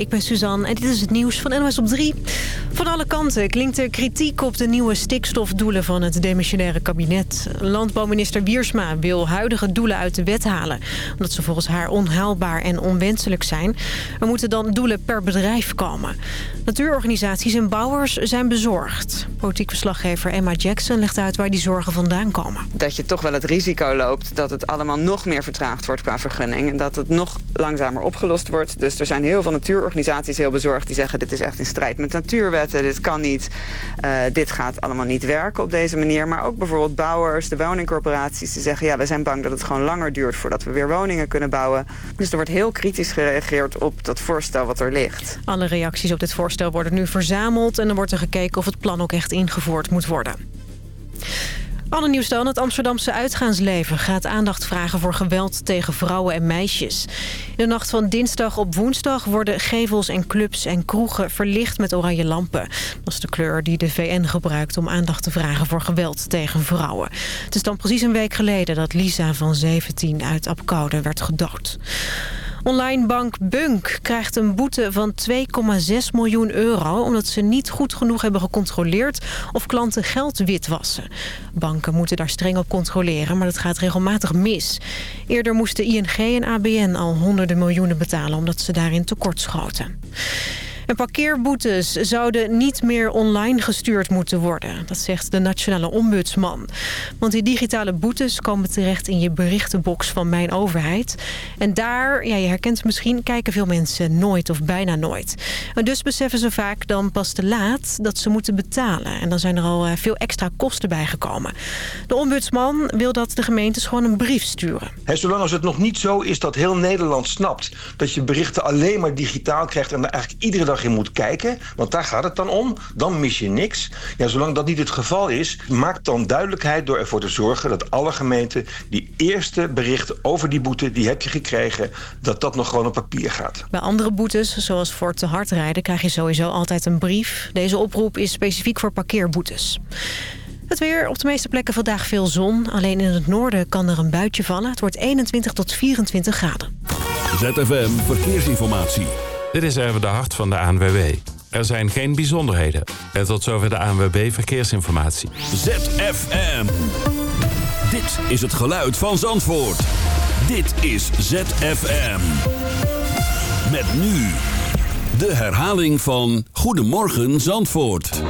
ik ben Suzanne en dit is het nieuws van NOS op 3. Van alle kanten klinkt er kritiek op de nieuwe stikstofdoelen van het demissionaire kabinet. Landbouwminister Wiersma wil huidige doelen uit de wet halen... omdat ze volgens haar onhaalbaar en onwenselijk zijn. Er moeten dan doelen per bedrijf komen. Natuurorganisaties en bouwers zijn bezorgd. Politiek verslaggever Emma Jackson legt uit waar die zorgen vandaan komen. Dat je toch wel het risico loopt dat het allemaal nog meer vertraagd wordt qua vergunning. En dat het nog langzamer opgelost wordt. Dus er zijn heel veel natuurorganisaties heel bezorgd die zeggen... dit is echt in strijd met natuurwetten, dit kan niet. Uh, dit gaat allemaal niet werken op deze manier. Maar ook bijvoorbeeld bouwers, de woningcorporaties... die zeggen ja, we zijn bang dat het gewoon langer duurt voordat we weer woningen kunnen bouwen. Dus er wordt heel kritisch gereageerd op dat voorstel wat er ligt. Alle reacties op dit voorstel worden nu verzameld... en dan wordt er gekeken of het plan ook echt ingevoerd moet worden. Alle nieuws dan. Het Amsterdamse uitgaansleven gaat aandacht vragen voor geweld tegen vrouwen en meisjes. In de nacht van dinsdag op woensdag worden gevels en clubs en kroegen verlicht met oranje lampen. Dat is de kleur die de VN gebruikt om aandacht te vragen voor geweld tegen vrouwen. Het is dan precies een week geleden dat Lisa van 17 uit Apkoude werd gedood. Online bank Bunk krijgt een boete van 2,6 miljoen euro... omdat ze niet goed genoeg hebben gecontroleerd of klanten geld witwassen. Banken moeten daar streng op controleren, maar dat gaat regelmatig mis. Eerder moesten ING en ABN al honderden miljoenen betalen... omdat ze daarin tekort schoten. En parkeerboetes zouden niet meer online gestuurd moeten worden. Dat zegt de nationale ombudsman. Want die digitale boetes komen terecht in je berichtenbox van Mijn Overheid. En daar, ja, je herkent misschien, kijken veel mensen nooit of bijna nooit. En dus beseffen ze vaak dan pas te laat dat ze moeten betalen. En dan zijn er al eh, veel extra kosten bijgekomen. De ombudsman wil dat de gemeentes gewoon een brief sturen. Zolang als het nog niet zo is dat heel Nederland snapt... dat je berichten alleen maar digitaal krijgt... en er eigenlijk iedere dag je moet kijken, want daar gaat het dan om. Dan mis je niks. Ja, zolang dat niet het geval is, maak dan duidelijkheid door ervoor te zorgen dat alle gemeenten die eerste berichten over die boete, die heb je gekregen, dat dat nog gewoon op papier gaat. Bij andere boetes, zoals voor te hard rijden, krijg je sowieso altijd een brief. Deze oproep is specifiek voor parkeerboetes. Het weer op de meeste plekken vandaag veel zon. Alleen in het noorden kan er een buitje vallen. Het wordt 21 tot 24 graden. ZFM Verkeersinformatie. Dit is even de hart van de ANWB. Er zijn geen bijzonderheden. En tot zover de ANWB Verkeersinformatie. ZFM. Dit is het geluid van Zandvoort. Dit is ZFM. Met nu de herhaling van Goedemorgen Zandvoort.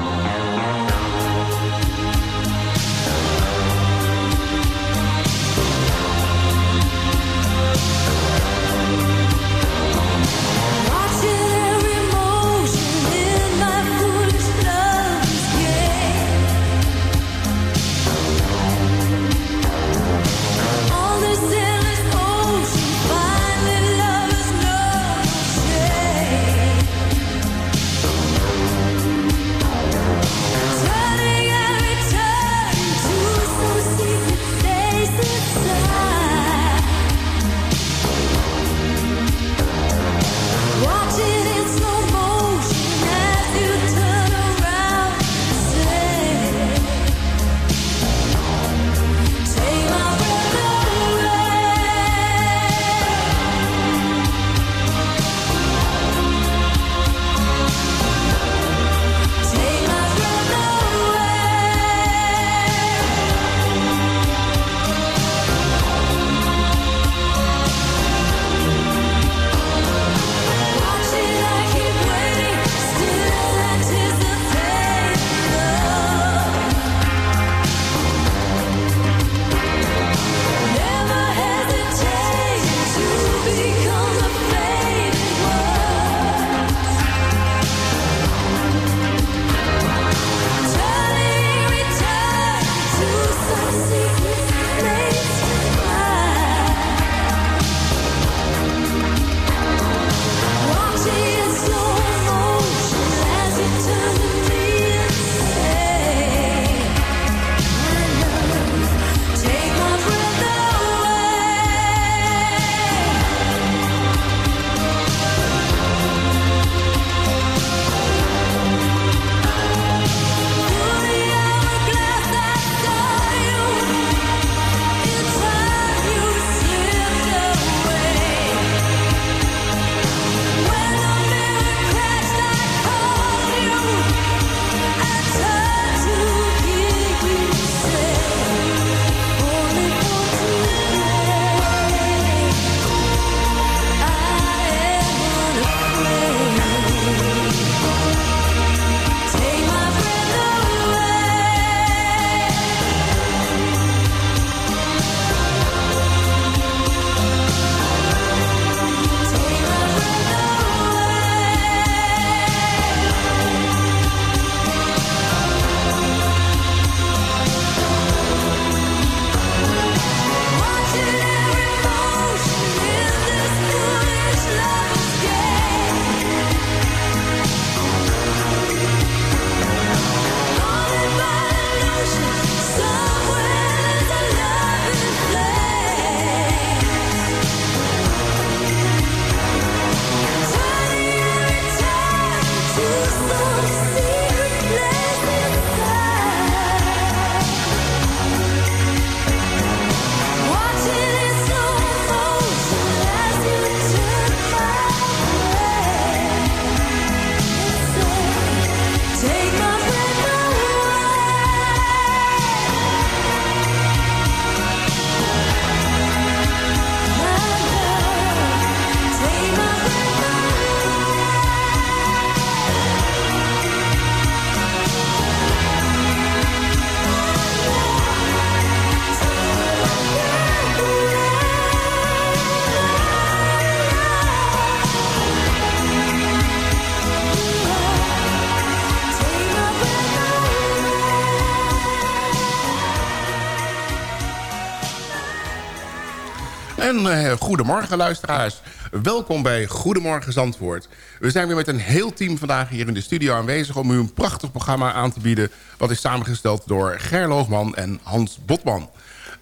Uh, goedemorgen luisteraars. Welkom bij Goedemorgen Zandvoort. We zijn weer met een heel team vandaag hier in de studio aanwezig... om u een prachtig programma aan te bieden... wat is samengesteld door Ger Loogman en Hans Botman.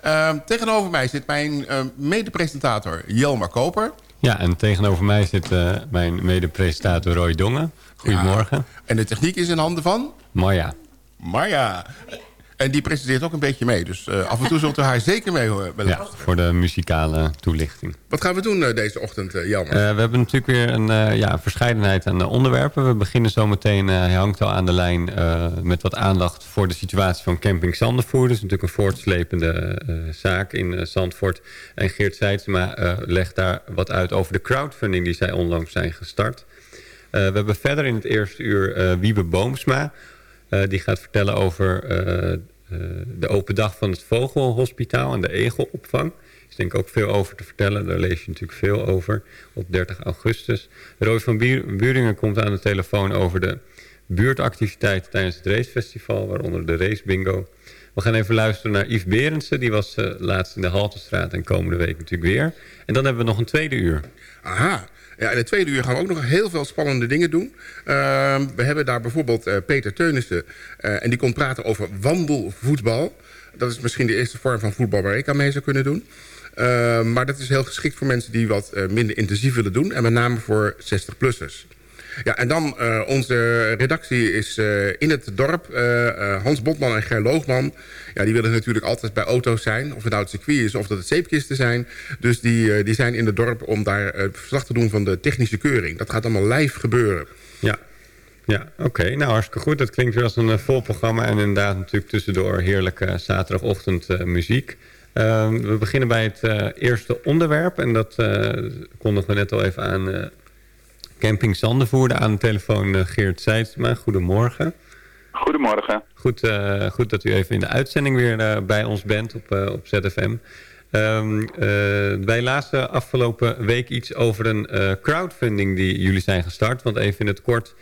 Uh, tegenover mij zit mijn uh, mede-presentator Jelma Koper. Ja, en tegenover mij zit mijn mede-presentator Roy Dongen. Goedemorgen. Ja, en de techniek is in handen van? Marja. Marja. En die presenteert ook een beetje mee. Dus uh, af en toe zult u haar zeker mee horen. Ja, voor de muzikale toelichting. Wat gaan we doen uh, deze ochtend, uh, Jan? we hebben natuurlijk weer een ja, verscheidenheid aan onderwerpen. We beginnen zometeen, hij hangt al aan de lijn... met wat aandacht voor de situatie van camping Zandvoort. Dat is natuurlijk een voortslepende zaak in Zandvoort. En Geert Seidsma legt daar wat uit over de crowdfunding... die zij onlangs zijn gestart. we hebben verder in het eerste uur Wiebe Boomsma... Uh, die gaat vertellen over uh, uh, de open dag van het Vogelhospitaal en de egelopvang. Denk ook veel over te vertellen. Daar lees je natuurlijk veel over op 30 augustus. Roos van Buringen komt aan de telefoon over de buurtactiviteiten tijdens het racefestival, waaronder de race bingo. We gaan even luisteren naar Yves Berendsen. Die was laatst in de Haltestraat en komende week natuurlijk weer. En dan hebben we nog een tweede uur. Aha, ja, in het tweede uur gaan we ook nog heel veel spannende dingen doen. Uh, we hebben daar bijvoorbeeld uh, Peter Teunissen. Uh, en die komt praten over wandelvoetbal. Dat is misschien de eerste vorm van voetbal waar ik aan mee zou kunnen doen. Uh, maar dat is heel geschikt voor mensen die wat minder intensief willen doen. En met name voor 60-plussers. Ja, en dan uh, onze redactie is uh, in het dorp. Uh, Hans Botman en Ger Loogman. Ja, die willen natuurlijk altijd bij auto's zijn. Of het nou het circuit is of dat het zeepkisten zijn. Dus die, die zijn in het dorp om daar verslag te doen van de technische keuring. Dat gaat allemaal live gebeuren. Ja, ja, oké. Nou, hartstikke goed. Dat klinkt weer als een vol programma. En inderdaad natuurlijk tussendoor heerlijke zaterdagochtend muziek. Uh, we beginnen bij het eerste onderwerp. En dat kondigen we net al even aan Camping Zandervoerde aan de telefoon uh, Geert Seidsma. Goedemorgen. Goedemorgen. Goed, uh, goed dat u even in de uitzending weer uh, bij ons bent op, op ZFM. Um, wij lazen afgelopen week iets over een crowdfunding die jullie zijn gestart. Want even in het kort,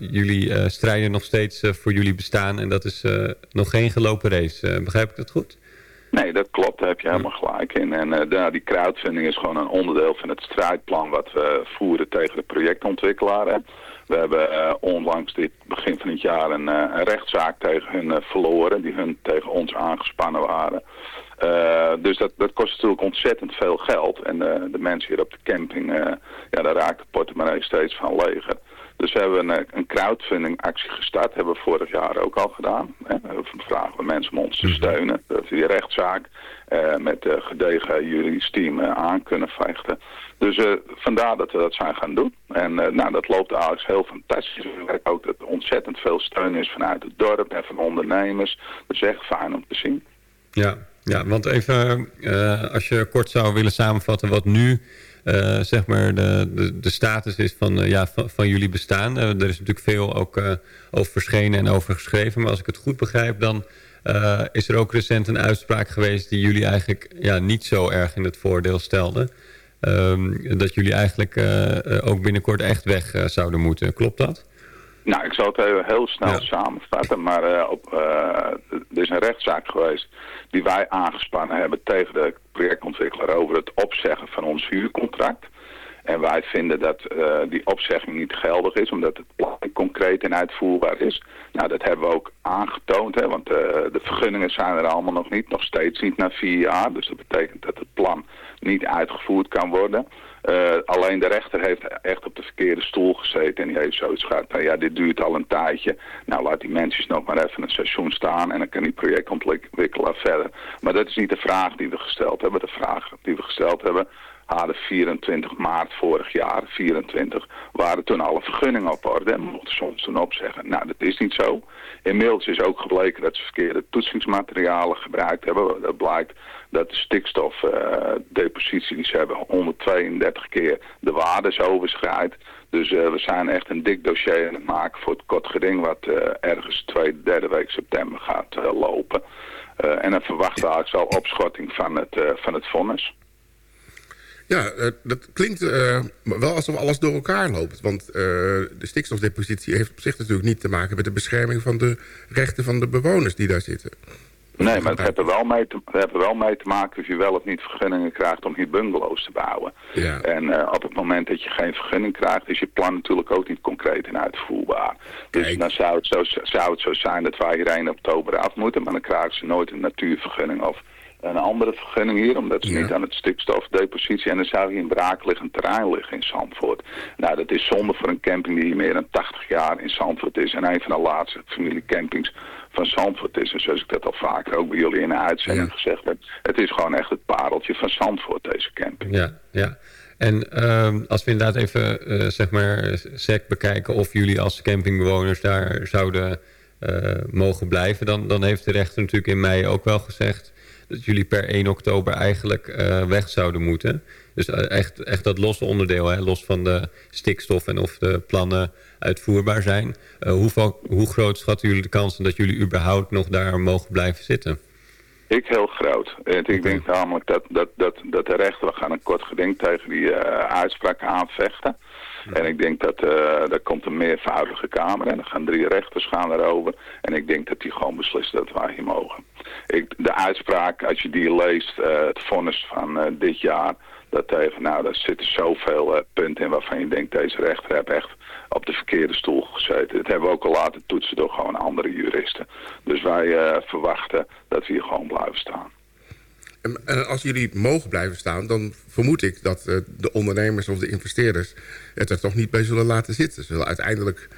jullie strijden nog steeds voor jullie bestaan. En dat is nog geen gelopen race. begrijp ik dat goed? Nee, dat klopt. Daar heb je helemaal gelijk in. En uh, die crowdfunding is gewoon een onderdeel van het strijdplan wat we voeren tegen de projectontwikkelaar. Hè. We hebben uh, onlangs dit begin van het jaar een, uh, een rechtszaak tegen hun verloren, die hun tegen ons aangespannen waren. dus dat, dat kost natuurlijk ontzettend veel geld. En de mensen hier op de camping, ja, daar raakt de portemonnee steeds van leger. Dus we hebben een, een crowdfunding actie gestart. Hebben we vorig jaar ook al gedaan. Hè. We vragen we mensen om ons te mhm. steunen. Dat we die rechtszaak uh, met uh, gedegen juridisch team uh, aan kunnen vechten. Dus vandaar dat we dat zijn gaan doen. En nou, dat loopt eigenlijk heel fantastisch. We merken ook dat er ontzettend veel steun is vanuit het dorp en van ondernemers. Dat is echt fijn om te zien. Ja, ja want even als je kort zou willen samenvatten wat nu uh, zeg maar de, de, de, status is van, uh, ja, van, jullie bestaan. Uh, er is natuurlijk veel ook over verschenen en over geschreven. Maar als ik het goed begrijp, dan is er ook recent een uitspraak geweest... die jullie eigenlijk ja, niet zo erg in het voordeel stelde. Um, dat jullie eigenlijk ook binnenkort echt weg zouden moeten. Klopt dat? Nou, ik zal het heel, heel snel samenvatten, maar uh, op, uh, er is een rechtszaak geweest die wij aangespannen hebben tegen de projectontwikkelaar over het opzeggen van ons huurcontract. En wij vinden dat uh, die opzegging niet geldig is, omdat het plan concreet en uitvoerbaar is. Nou, dat hebben we ook aangetoond, hè, want de vergunningen zijn er allemaal nog niet, nog steeds niet na vier jaar. Dus dat betekent dat het plan niet uitgevoerd kan worden. Uh, alleen de rechter heeft echt op de verkeerde stoel gezeten en die heeft zoiets gaat. Nou ja, dit duurt al een tijdje. Nou, laat die mensen nog maar even een seizoen staan en dan kan die projectontwikkelaar verder. Maar dat is niet de vraag die we gesteld hebben. De vraag die we gesteld hebben hadden 24 maart vorig jaar, 24, waren toen alle vergunningen op orde en mochten soms toen opzeggen. Nou, dat is niet zo. Inmiddels is ook gebleken dat ze verkeerde toetsingsmaterialen gebruikt hebben. Dat blijkt dat de stikstofdepositie die ze hebben 132 keer de waarde is. Dus uh, we zijn echt een dik dossier aan het maken voor het kort geding wat uh, ergens tweede, derde week september gaat lopen. en dan verwachten we eigenlijk zo opschotting van het, van het vonnis. Ja, uh, dat klinkt uh, wel alsof alles door elkaar loopt. Want uh, de stikstofdepositie heeft op zich natuurlijk niet te maken... met de bescherming van de rechten van de bewoners die daar zitten. Nee, maar het heeft er wel mee te, het er wel mee te maken of je wel of niet vergunningen krijgt om hier bungalows te bouwen. Ja. En op het moment dat je geen vergunning krijgt, is je plan natuurlijk ook niet concreet en uitvoerbaar. Dus dan zou het, zo, zou het zo zijn dat wij hier 1 oktober af moeten, maar dan krijgen ze nooit een natuurvergunning of een andere vergunning hier, omdat ze Ja. niet aan het stikstofdepositie... en dan zou hier een braakliggend terrein liggen in Zandvoort. Nou, dat is zonde voor een camping die meer dan 80 jaar in Zandvoort is... en een van de laatste familiecampings van Zandvoort is. En zoals ik dat al vaker ook bij jullie in de uitzending Ja. gezegd heb... het is gewoon echt het pareltje van Zandvoort, deze camping. Ja, ja. En ehm, als we inderdaad even, eh, zeg maar, sec bekijken... of jullie als campingbewoners daar zouden eh, mogen blijven... Dan, dan heeft de rechter natuurlijk in mei ook wel gezegd... dat jullie per 1 oktober eigenlijk eh, weg zouden moeten. Dus eh, echt, echt dat losse onderdeel, hè, los van de stikstof... en of de plannen uitvoerbaar zijn. Eh, hoeveel, hoe groot schatten jullie de kansen dat jullie überhaupt nog daar mogen blijven zitten? Ik heel groot. Ik denk namelijk dat, dat, dat, dat de rechter, we gaan een kort geding tegen die eh, uitspraak aanvechten. En ik denk dat uh, er komt een meervoudige kamer en er gaan drie rechters gaan erover. En ik denk dat die gewoon beslissen dat wij hier mogen. Ik, de uitspraak, als je die leest, uh, het vonnis van uh, dit jaar, dat tegen, nou, daar zitten zoveel punten in waarvan je denkt, deze rechter heeft echt op de verkeerde stoel gezeten. Dat hebben we ook al laten toetsen door gewoon andere juristen. Dus wij verwachten dat we hier gewoon blijven staan. En, en als jullie mogen blijven staan, dan vermoed ik dat uh, de ondernemers of de investeerders het er toch niet bij zullen laten zitten. Ze zullen uiteindelijk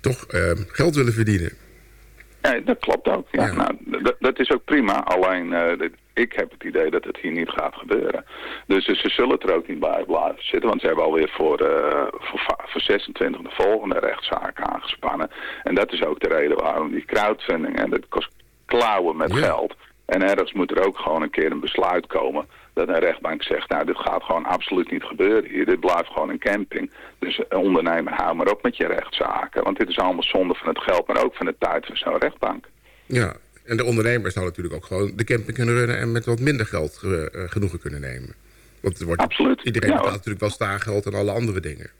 toch uh, geld willen verdienen. Ja, dat klopt ook. Ja. Ja. Nou, dat is ook prima. Alleen, uh, ik heb het idee dat het hier niet gaat gebeuren. Dus ze zullen er ook niet bij blijven zitten. Want ze hebben alweer voor, voor, voor 26 de volgende rechtszaak aangespannen. En dat is ook de reden waarom die crowdfunding... en dat kost klauwen met Ja. geld... En ergens moet er ook gewoon een keer een besluit komen dat een rechtbank zegt, nou dit gaat gewoon absoluut niet gebeuren hier. Dit blijft gewoon een camping. Dus een ondernemer, hou maar op met je rechtszaken. Want dit is allemaal zonde van het geld, maar ook van de tijd van zo'n rechtbank. Ja, en de ondernemer zou natuurlijk ook gewoon de camping kunnen runnen... en met wat minder geld uh, genoegen kunnen nemen. Want er wordt, Absoluut. iedereen betaalt natuurlijk wel staargeld en alle andere dingen.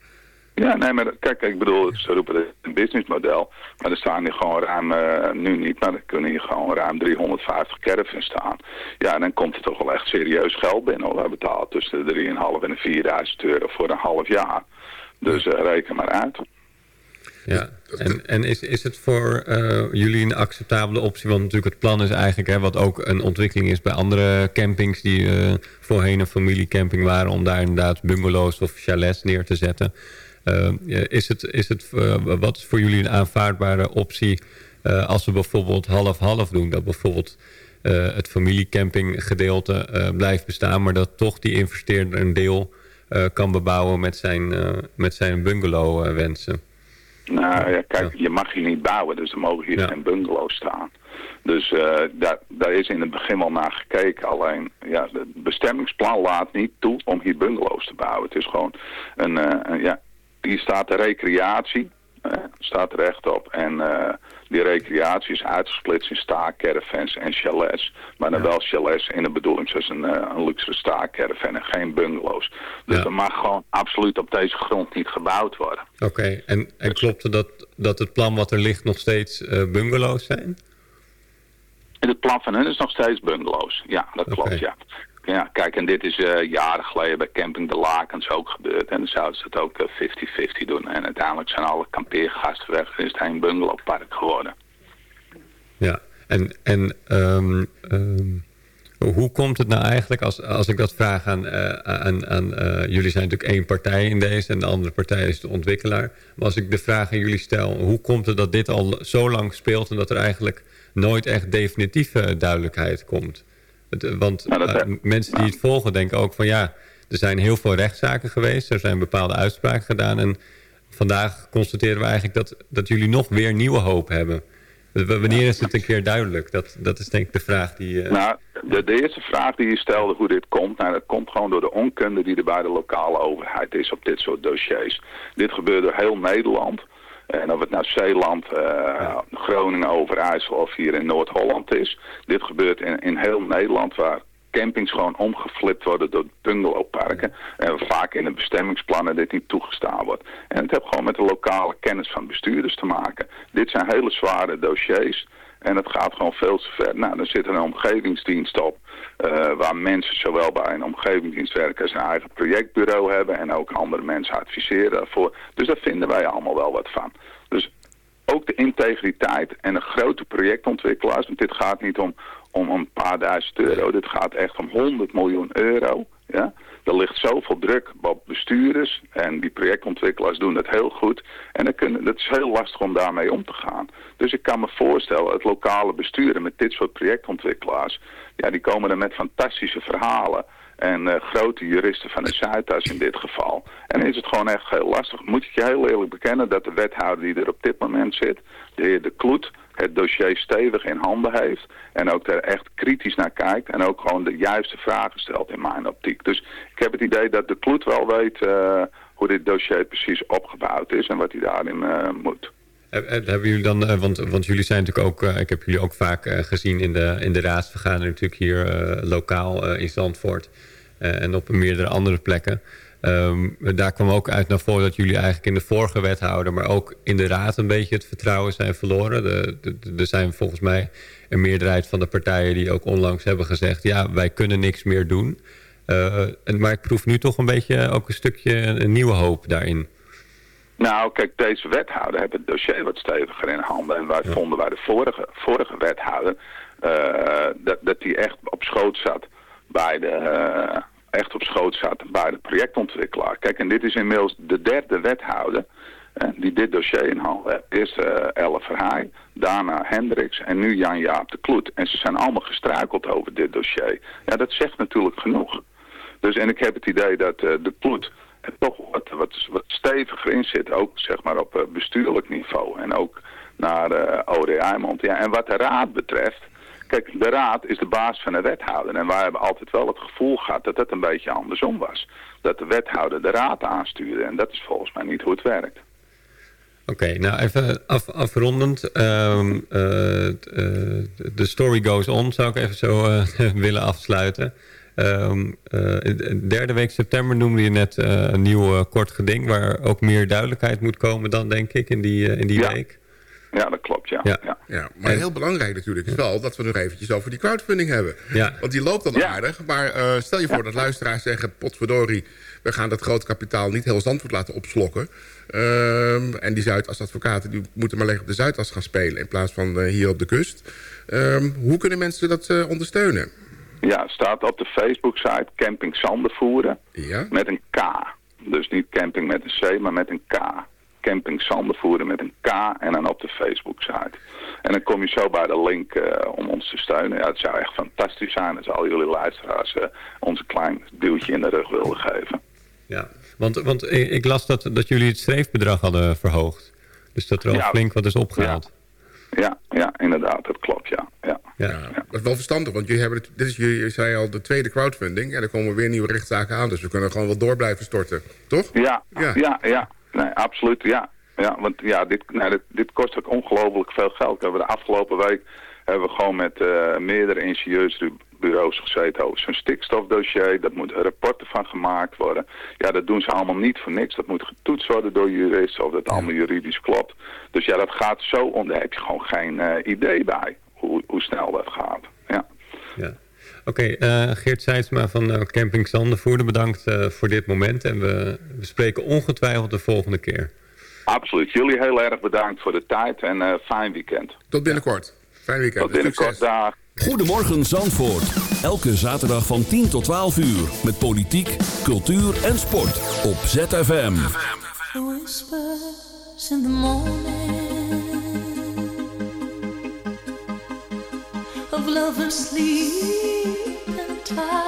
Ja, nee, maar kijk, ik bedoel, ze roepen het een businessmodel. Maar er staan hier gewoon ruim, uh, nu niet, maar er kunnen hier gewoon ruim 350 caravans staan. Ja, dan komt er toch wel echt serieus geld binnen. We betalen tussen de 3.500 en de 4000 euro voor een half jaar. Dus uh, reken maar uit. Ja, en, en is, is het voor uh, jullie een acceptabele optie? Want natuurlijk het plan is eigenlijk, hè, wat ook een ontwikkeling is bij andere campings... die voorheen een familiecamping waren... om daar inderdaad bungalows of chalets neer te zetten. Uh, is het, is het, wat is voor jullie een aanvaardbare optie... als we bijvoorbeeld half-half doen? Dat bijvoorbeeld het familiecampinggedeelte blijft bestaan... maar dat toch die investeerder een deel kan bebouwen met zijn, met zijn bungalow wensen? Nou ja, kijk, je mag hier niet bouwen, dus er mogen hier Ja. geen bungalows staan. Dus uh, daar, daar is in het begin wel naar gekeken. Alleen, ja, het bestemmingsplan laat niet toe om hier bungalows te bouwen. Het is gewoon een, uh, een ja, hier staat de recreatie, uh, staat er echt op. En uh, die recreatie is uitgesplitst in staakcaravans en chalets. Maar dan Ja. wel chalets in de bedoeling zoals een, uh, een luxe staakcaravan en geen bungalows. Dus Ja. er mag gewoon absoluut op deze grond niet gebouwd worden. Oké, en, en klopt het dat, dat het plan wat er ligt nog steeds eh, bungalows zijn? En het plan van hen is nog steeds bungalows. Ja, dat klopt, ja. Ja, kijk, en dit is eh, jaren geleden bij Camping de Lakens ook gebeurd. En dan zouden ze het ook eh, 50-50 doen. En uiteindelijk zijn alle kampeergasten weg en is het een bungalowpark geworden. Ja, en, en ehm, ehm, hoe komt het nou eigenlijk, als, als ik dat vraag aan... Uh, aan, aan jullie zijn natuurlijk één partij in deze... en de andere partij is de ontwikkelaar. Maar als ik de vraag aan jullie stel... hoe komt het dat dit al zo lang speelt... en dat er eigenlijk nooit echt definitieve duidelijkheid komt? Want nou, mensen die het volgen denken ook van... ja, er zijn heel veel rechtszaken geweest. Er zijn bepaalde uitspraken gedaan. En vandaag constateren we eigenlijk dat, dat jullie nog weer nieuwe hoop hebben. Wanneer is het een keer duidelijk? Dat, dat is denk ik de vraag die... Uh... Nou, de, de, eerste vraag die je stelde hoe dit komt... Nou, dat komt gewoon door de onkunde die er bij de lokale overheid is op dit soort dossiers. Dit gebeurt door heel Nederland. En of het nou Zeeland, uh, Groningen, Overijssel of hier in Noord-Holland is. Dit gebeurt in, in heel Nederland waar campings gewoon omgeflipt worden door bungalowparken. En vaak in de bestemmingsplannen dit niet toegestaan wordt. En het heeft gewoon met de lokale kennis van bestuurders te maken. Dit zijn hele zware dossiers. En het gaat gewoon veel te ver. Nou, dan zit er een omgevingsdienst op. Waar mensen zowel bij een omgevingsdienst werken als een eigen projectbureau hebben. En ook andere mensen adviseren daarvoor. Dus daar vinden wij allemaal wel wat van. Dus ook de integriteit en de grote projectontwikkelaars. Want dit gaat niet om, om een paar duizend euro. Dit gaat echt om 100 miljoen euro. Ja? Er ligt zoveel druk op bestuurders en die projectontwikkelaars doen dat heel goed. En dan kunnen, is heel lastig om daarmee om te gaan. Dus ik kan me voorstellen, het lokale besturen met dit soort projectontwikkelaars... ja, die komen er met fantastische verhalen... En uh, grote juristen van de Zuidas in dit geval. En is het gewoon echt heel lastig. Moet ik je heel eerlijk bekennen dat de wethouder die er op dit moment zit, de heer De Kloet, het dossier stevig in handen heeft. En ook er echt kritisch naar kijkt. En ook gewoon de juiste vragen stelt in mijn optiek. Dus ik heb het idee dat de Kloet wel weet uh, hoe dit dossier precies opgebouwd is. En wat hij daarin uh, moet. Hebben jullie dan, want, want jullie zijn natuurlijk ook, ik heb jullie ook vaak gezien in de, in de raadsvergadering natuurlijk hier lokaal in Zandvoort en op meerdere andere plekken. Um, daar kwam ook uit naar voren dat jullie eigenlijk in de vorige wethouder... maar ook in de raad een beetje het vertrouwen zijn verloren. Er zijn volgens mij een meerderheid van de partijen die ook onlangs hebben gezegd... ja, wij kunnen niks meer doen. Uh, maar ik proef nu toch een beetje ook een stukje een nieuwe hoop daarin. Nou, kijk, deze wethouder heeft het dossier wat steviger in handen. En wij vonden bij de vorige, vorige wethouder uh, dat, dat die echt op schoot zat bij de... Uh, echt op schoot zaten bij de projectontwikkelaar. Kijk, en dit is inmiddels de derde wethouder eh, die dit dossier in handen heeft. Eerst uh, Elle Verhaai, daarna Hendricks en nu Jan-Jaap de Kloet. En ze zijn allemaal gestruikeld over dit dossier. Ja, dat zegt natuurlijk genoeg. Dus, en ik heb het idee dat uh, de Kloet er toch wat, wat, wat steviger in zit, ook zeg maar op bestuurlijk niveau. En ook naar uh. Ja, en wat de raad betreft Kijk, de raad is de baas van de wethouder. En wij hebben altijd wel het gevoel gehad dat het een beetje andersom was. Dat de wethouder de raad aanstuurde. En dat is volgens mij niet hoe het werkt. Oké, nou even af, afrondend. Um, de story goes on, zou ik even zo uh, willen afsluiten. Um, derde week september noemde je net een nieuw kort geding... waar ook meer duidelijkheid moet komen dan, denk ik, in die, in die ja. week. Ja, dat klopt, ja. ja. ja. maar heel belangrijk natuurlijk is wel dat we nog eventjes over die crowdfunding hebben. Ja. Want die loopt dan aardig. Maar uh, stel je voor dat luisteraars zeggen... potverdorie, we gaan dat groot kapitaal niet heel Zandvoort laten opslokken. Um, en die Zuidas-advocaten die moeten maar leggen op de Zuidas gaan spelen... in plaats van uh, hier op de kust. Um, hoe kunnen mensen dat uh, ondersteunen? Ja, staat op de Facebook-site Camping Zandervoeren ja? met een K. Dus niet camping met een C, maar met een K camping Zandervoeren met een K en dan op de Facebook-site. En dan kom je zo bij de link uh, om ons te steunen. Ja, het zou echt fantastisch zijn als al jullie luisteraars uh, ons een klein duwtje in de rug wilden geven. Ja, want, want ik las dat, dat jullie het streefbedrag hadden verhoogd. Dus dat er al ja, flink wat is opgehaald. Ja. ja. Ja, inderdaad, dat klopt, ja. ja. ja. ja. Dat is wel verstandig, want jullie hebben het, dit is, je zei al, de tweede crowdfunding. En er komen weer nieuwe rechtszaken aan, dus we kunnen gewoon wel door blijven storten, toch? Ja, ja, ja. ja. Nee, absoluut, ja. Ja, want ja, dit, nou, dit, dit kost ook ongelooflijk veel geld. We hebben de afgelopen week hebben we gewoon met uh, meerdere ingenieursbureaus gezeten over zo'n stikstofdossier. Dat moet rapporten van gemaakt worden. Ja, dat doen ze allemaal niet voor niks. Dat moet getoetst worden door juristen of dat allemaal juridisch klopt. Dus ja, dat gaat zo om. Daar heb je gewoon geen uh, idee bij hoe, hoe snel dat gaat. Ja. ja. Oké, okay, uh, Geert Seidsma van uh, Camping Zandervoerder, bedankt uh, voor dit moment. En we, we, spreken ongetwijfeld de volgende keer. Absoluut. Jullie heel erg bedankt voor de tijd en fijn weekend. Tot binnenkort. Fijn weekend. Tot binnenkort, dag. Goedemorgen Zandvoort. Elke zaterdag van 10 tot 12 uur. Met politiek, cultuur en sport. Op ZFM. whispers in the morning of lovers sleeping smile.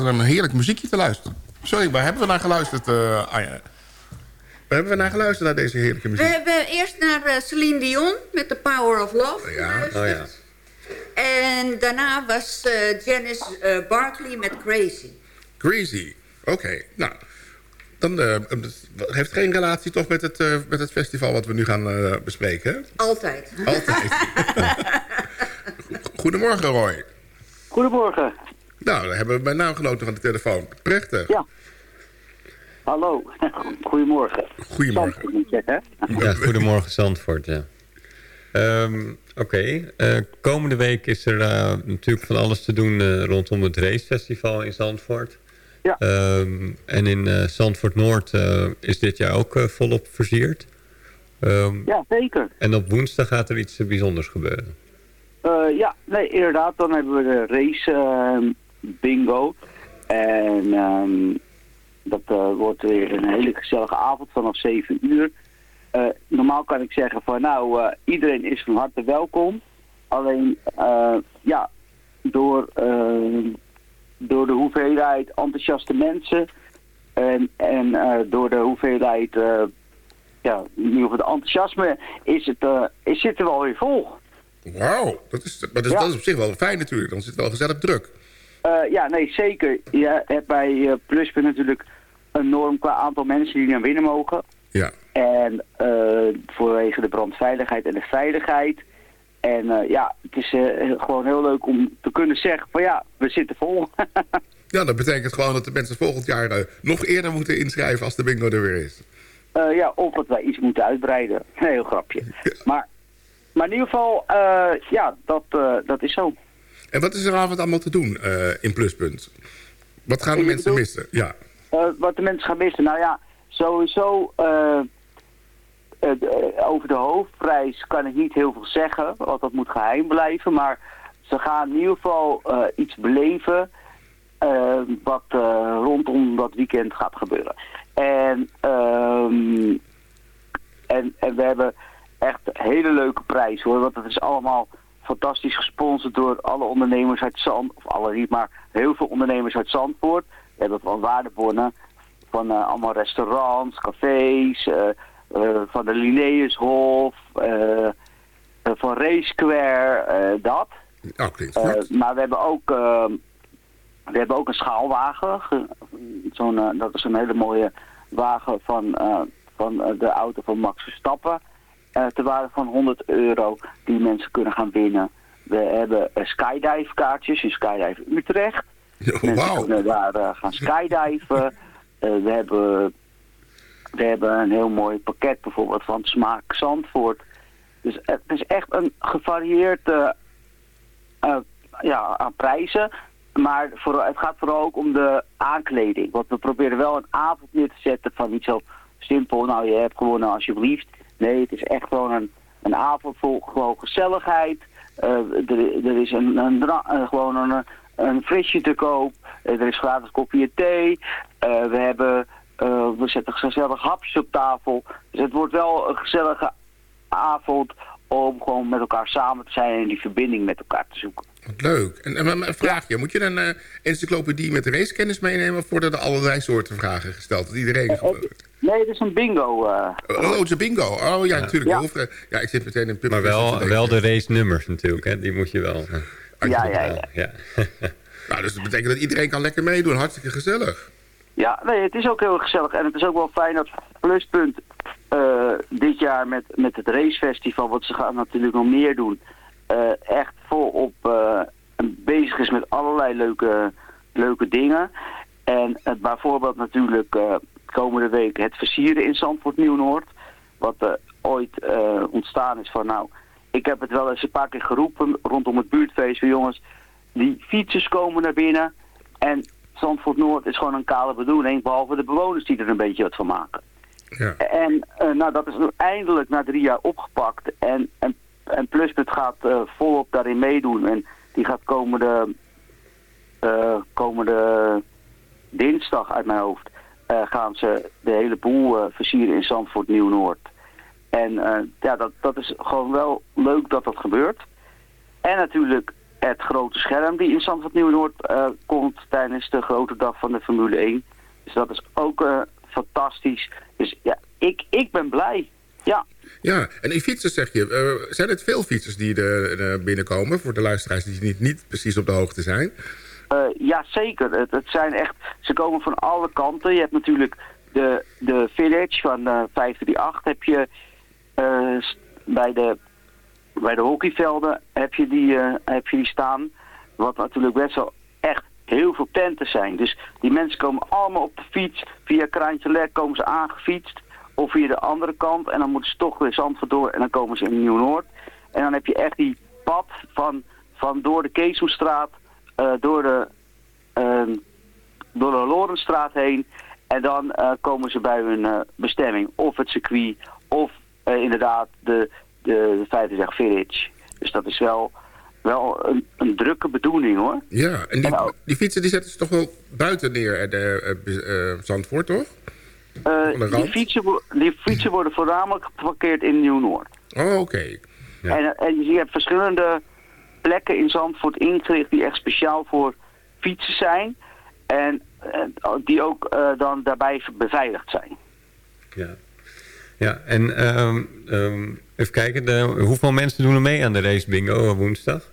Oh, er een heerlijk muziekje te luisteren. Sorry, waar hebben we naar geluisterd, eh Anja? Waar hebben we naar geluisterd, naar deze heerlijke We muziek? hebben eerst naar eh, Celine Dion met The Power of Love Ja, geluisterd. Oh ja. En daarna was eh, Janice eh, Barkley met Crazy. Crazy. Oké, nou. Dan het heeft geen relatie toch met het, met het festival wat we nu gaan eh, bespreken, hè? Altijd. Altijd. Goedemorgen, Roy. Goedemorgen. Nou, dan hebben we mijn naamgenoten van de telefoon. Prachtig. Ja. Hallo. Goedemorgen. Goedemorgen. Zandvoort. Ja, goedemorgen Zandvoort, ja. Ehm, Oké, eh, komende week is er eh, natuurlijk van alles te doen eh, rondom het racefestival in Zandvoort. Ja. Ehm, en in eh, Zandvoort Noord eh, is dit jaar ook volop versierd. Ehm, Ja, zeker. en op woensdag gaat er iets bijzonders gebeuren. Eh, ja, nee, inderdaad. Dan hebben we de race bingo. En ehm, dat eh, wordt weer een hele gezellige avond vanaf 7 uur. Eh, normaal kan ik zeggen van nou, eh, iedereen is van harte welkom. Alleen, ja, door, ehm, door de hoeveelheid enthousiaste mensen en, en door de hoeveelheid, ja, in ieder geval de enthousiasme, is het, is, zitten we alweer vol. Wauw, dat is, maar dat, is, Ja. dat is op zich wel fijn natuurlijk. Dan zit het wel gezellig druk. Eh, ja, nee, zeker. Je hebt bij eh, Pluspunt natuurlijk een norm qua aantal mensen die naar binnen mogen. Ja. En eh, vanwege de brandveiligheid en de veiligheid. En eh, ja, het is eh, gewoon heel leuk om te kunnen zeggen van ja, we zitten vol. Ja, dat betekent gewoon dat de mensen volgend jaar eh, nog eerder moeten inschrijven als de bingo er weer is. Eh, ja, of dat wij iets moeten uitbreiden. Nee, heel grapje. Maar, maar in ieder geval, eh, ja, dat, eh, dat is zo. En wat is er avond allemaal te doen eh, in Pluspunt? Wat gaan de mensen missen? Ja. Eh, wat de mensen gaan missen? Nou ja, sowieso eh, over de hoofdprijs kan ik niet heel veel zeggen, want dat moet geheim blijven. Maar ze gaan in ieder geval iets beleven wat rondom dat weekend gaat gebeuren. En, ehm, en, en we hebben echt hele leuke prijzen hoor, want het is allemaal fantastisch gesponsord door alle ondernemers uit Zand, of alle niet, maar heel veel ondernemers uit Zandvoort. We hebben van waardebonnen van eh, allemaal restaurants, cafés, eh, eh, van de Linnaeushof, van Race Square, dat. Oh, klinkt maar we hebben ook, eh, we hebben ook een schaalwagen. Zo'n, dat is een hele mooie wagen van, van de auto van Max Verstappen. Eh ter waarde van 100 euro die mensen kunnen gaan winnen. We hebben eh, skydive kaartjes in Skydive Utrecht. Mensen wauw. kunnen daar eh, gaan skydiven. We, hebben, we hebben een heel mooi pakket bijvoorbeeld van Smaak Zandvoort. Dus het is echt een gevarieerd ja, aan prijzen. Maar voor, het gaat vooral ook om de aankleding. Want we proberen wel een avond neer te zetten van niet zo simpel. Nou, je hebt gewonnen alsjeblieft. Nee, het is echt gewoon een, een avond vol gewoon gezelligheid. Eh, er, er is een, een, eh, gewoon een, een frisje te koop. Eh, er is gratis koffie en thee. We hebben... we zetten gezellig hapjes op tafel. Dus het wordt wel een gezellige avond om gewoon met elkaar samen te zijn en die verbinding met elkaar te zoeken. Wat leuk. En, en een vraagje. Moet je een eh, encyclopedie met racekennis meenemen... of worden er allerlei soorten vragen gesteld? Dat iedereen gebeurt? Nee, het is een bingo. eh. Oh, het is een bingo. Oh ja, natuurlijk. Ja. Veel- Ja, ik zit meteen in Maar wel, wel de race nummers natuurlijk, hè? die moet je wel... Ja, ja, ja. ja. Nou, dus dat betekent dat iedereen kan lekker meedoen. Hartstikke gezellig. Ja, nee, het is ook heel gezellig. En het is ook wel fijn dat Pluspunt eh, dit jaar met, met het racefestival, wat ze gaan natuurlijk nog meer doen, eh, echt volop eh, bezig is met allerlei leuke, leuke dingen. En bijvoorbeeld natuurlijk komende week het versieren in Zandvoort Nieuw-Noord. Wat ooit ontstaan is van nou, ik heb het wel eens een paar keer geroepen rondom het buurtfeest van jongens, die fietsers komen naar binnen en Zandvoort Noord is gewoon een kale bedoeling, behalve de bewoners die er een beetje wat van maken. En eh, nou, dat is eindelijk na drie jaar opgepakt. En, en, en Pluspunt gaat eh, volop daarin meedoen. En die gaat komende, eh, komende dinsdag uit mijn hoofd... gaan ze de hele boel versieren in Zandvoort Nieuw-Noord. En ja, dat, dat is gewoon wel leuk dat dat gebeurt. En natuurlijk het grote scherm die in Zandvoort Nieuw-Noord komt tijdens de grote dag van de Formule 1. Dus dat is ook fantastisch. Dus ja, ik, ik ben blij. Ja. Ja, en in fietsers zeg je, eh, zijn het veel fietsers die er eh, binnenkomen... voor de luisteraars die niet, niet precies op de hoogte zijn? Eh, ja, zeker. Het, het zijn echt, ze komen van alle kanten. Je hebt natuurlijk de, de Village van eh 538. Heb je bij, de, bij de hockeyvelden heb je, die, heb je die staan. Wat natuurlijk best wel heel veel tenten zijn. Dus die mensen komen allemaal op de fiets. Via Kraantje komen ze aangefietst. Of via de andere kant. En dan moeten ze toch weer Zandvoort door. En dan komen ze in Nieuw-Noord. En dan heb je echt die pad van, van door de Keesomstraat. eh, door de ehm, door de Lorenstraat heen. En dan eh, komen ze bij hun eh, bestemming. Of het circuit, of inderdaad de, de, de 50 Village. Dus dat is wel, wel een, een drukke bedoeling hoor. Ja, en die, die fietsen die zetten ze toch wel buiten neer, eh, de, eh, eh, Zandvoort, toch? Die, fietsen, die fietsen worden voornamelijk geparkeerd in Nieuw-Noord. Oh, oké. En, en je hebt verschillende plekken in Zandvoort ingericht die echt speciaal voor fietsen zijn. En die ook dan daarbij beveiligd zijn. Ja. Ja, en ehm, ehm, even kijken, de, hoeveel mensen doen er mee aan de race bingo woensdag?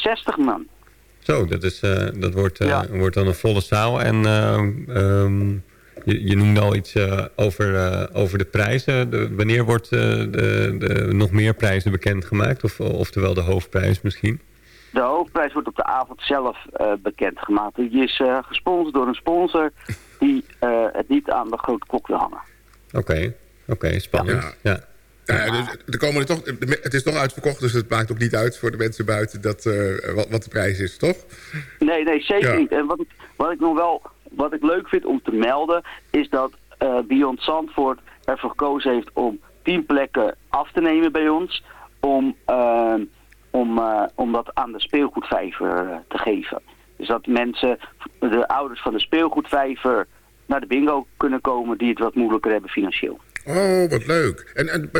60 man. Zo, dat, is, eh, dat wordt, eh, wordt dan een volle zaal. En ehm, ehm, je, je noemde al iets eh, over, eh, over de prijzen. De- wanneer wordt eh, de, de, nog meer prijzen bekendgemaakt? Of, oftewel de hoofdprijs misschien? De hoofdprijs wordt op de avond zelf eh, bekendgemaakt. Die is eh, gesponsord door een sponsor die eh, het niet aan de grote klok wil hangen. Oké, oké, spannend. Ja. Ja, dus er komen er toch, het is toch uitverkocht, dus het maakt ook niet uit voor de mensen buiten dat, eh, wat, wat de prijs is, toch? Nee, nee, zeker Ja. niet. En wat ik, wat ik nog wel, wat ik leuk vind om te melden, is dat eh Beyond Zandvoort ervoor gekozen heeft om tien plekken af te nemen bij ons. Om, eh, om, eh, om dat aan de speelgoedvijver eh, te geven. Dus dat mensen, de ouders van de speelgoedvijver, naar de bingo kunnen komen die het wat moeilijker hebben financieel. Oh, wat leuk. En, en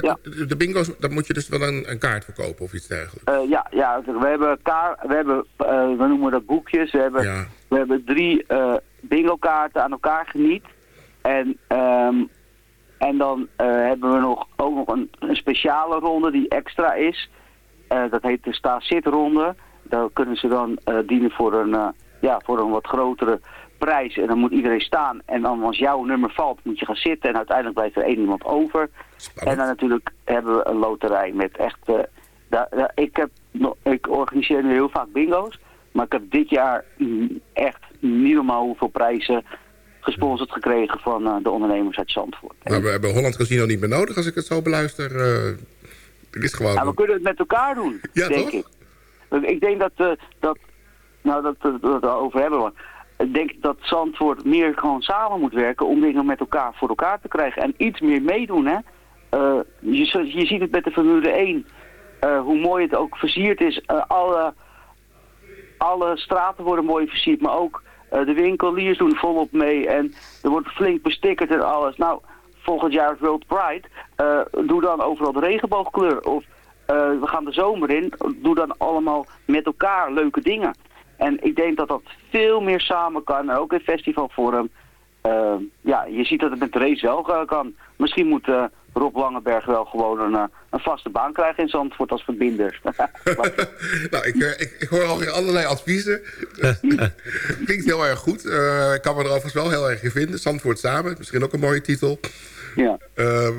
de, bingo's, daar moet je dus wel een, een kaart verkopen of iets dergelijks. Eh, ja, ja, we hebben, kaar, we hebben eh, we noemen dat boekjes. We hebben, we hebben drie eh bingo kaarten aan elkaar geniet. En, ehm, en dan hebben we nog, ook nog een, een speciale ronde die extra is. Dat heet de sta-zit-ronde. Daar kunnen ze dan dienen voor een, ja, voor een wat grotere prijs. En dan moet iedereen staan. En dan als jouw nummer valt, moet je gaan zitten. En uiteindelijk blijft er één iemand over. En dan natuurlijk hebben we een loterij met echt... eh, ik, heb, ik organiseer nu heel vaak bingo's. Maar ik heb dit jaar echt niet normaal hoeveel prijzen gesponsord gekregen van eh, de ondernemers uit Zandvoort. Maar we hebben Holland Casino niet meer nodig als ik het zo beluister. het is gewoon... Ja, we kunnen het met elkaar doen, Ja, denk toch? ik. Ik denk dat, dat nou dat, we het over hebben, maar ik denk dat Zandvoort meer gewoon samen moet werken om dingen met elkaar voor elkaar te krijgen. En iets meer meedoen, hè. eh, je, je ziet het met de Formule 1, eh, hoe mooi het ook versierd is. Eh, alle, alle straten worden mooi versierd, maar ook de winkeliers doen volop mee. En er wordt flink bestickerd en alles. Nou, volgend jaar het World Pride, doe dan overal de regenboogkleur. Of we gaan de zomer in, doe dan allemaal met elkaar leuke dingen. En ik denk dat dat veel meer samen kan, en ook in festivalvorm. Eh, ja, je ziet dat het met de race wel eh, kan. Misschien moet eh, Rob Langenberg wel gewoon een, een vaste baan krijgen in Zandvoort als verbinder. nou, ik, eh, ik, ik hoor alweer allerlei adviezen. Klinkt heel erg goed. Eh, ik kan me er overigens wel heel erg in vinden. Zandvoort samen, misschien ook een mooie titel. Ja. Ehm,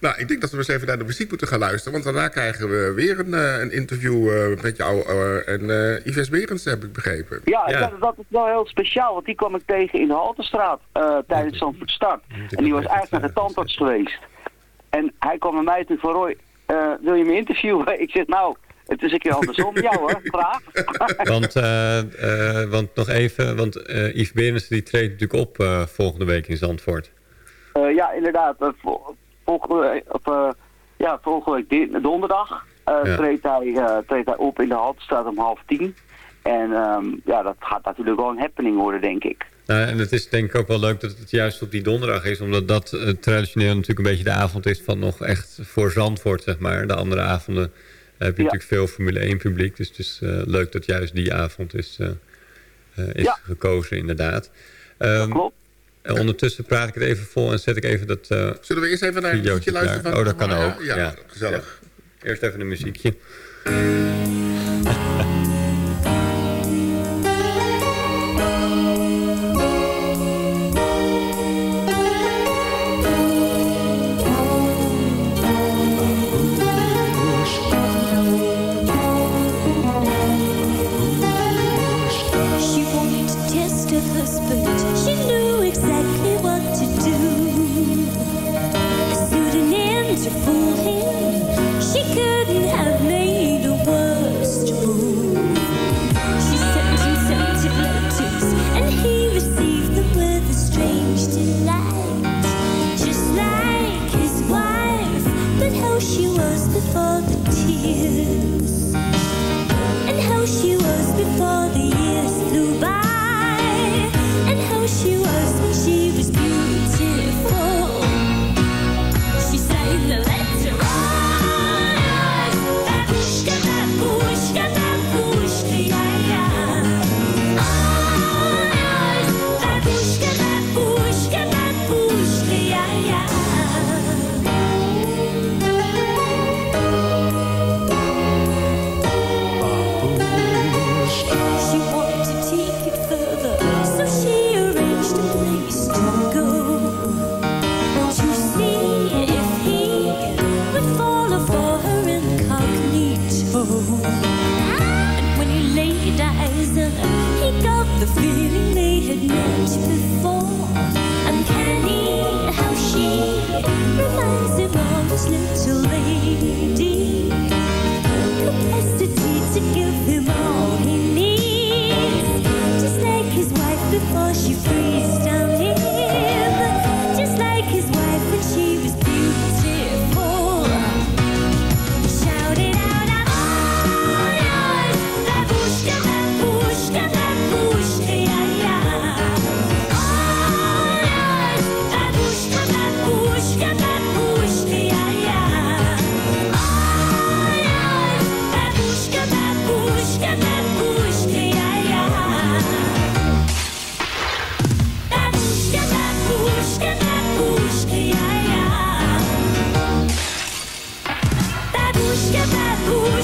nou, ik denk dat we eens even naar de muziek moeten gaan luisteren. Want daarna krijgen we weer een, eh, een interview eh, met jou eh, en eh Yves Berends, heb ik begrepen. Ja, ja. Dat, dat is wel heel speciaal, want die kwam ik tegen in de Haltestraat eh, tijdens Zandvoort Start. En die was eigenlijk naar de tandarts geweest. En hij kwam naar mij toe van Roy, eh, wil je me interviewen? Ik zeg nou, het is een keer andersom. ja hoor, graag. Want, eh, eh, want nog even, want eh Yves Berends die treedt natuurlijk op eh, volgende week in Zandvoort. Eh, ja, inderdaad. eh, vol- volgende, week- of, eh, ja, volgende week donderdag Ja. treedt, hij, treedt hij op in de Haltestraat om half tien. En ehm, ja, dat gaat natuurlijk wel een happening worden, denk ik. Nou, en het is denk ik ook wel leuk dat het juist op die donderdag is. Omdat dat traditioneel natuurlijk een beetje de avond is van nog echt voor Zandvoort, zeg maar. De andere avonden heb je natuurlijk veel Formule 1 publiek. Dus het is leuk dat juist die avond is, is Ja. gekozen, inderdaad. Ehm, Klopt. En ondertussen praat ik het even vol en zet ik even dat uh, Zullen we eerst even naar een muziekje luisteren? Van Oh, dat kan ook. Ja, Ja, gezellig. Eerst even een muziekje.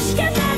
しかない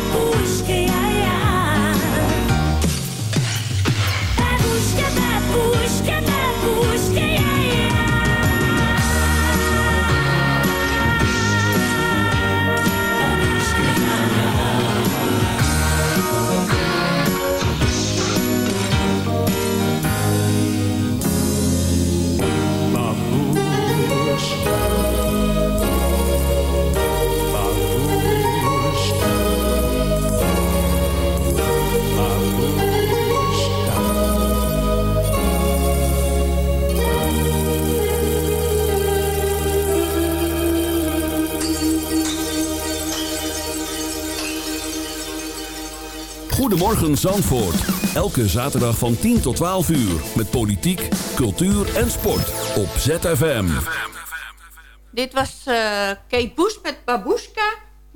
Goedemorgen Zandvoort. Elke zaterdag van 10 tot 12 uur. Met politiek, cultuur en sport. Op ZFM. Dit was eh, Kate Bush met Babushka.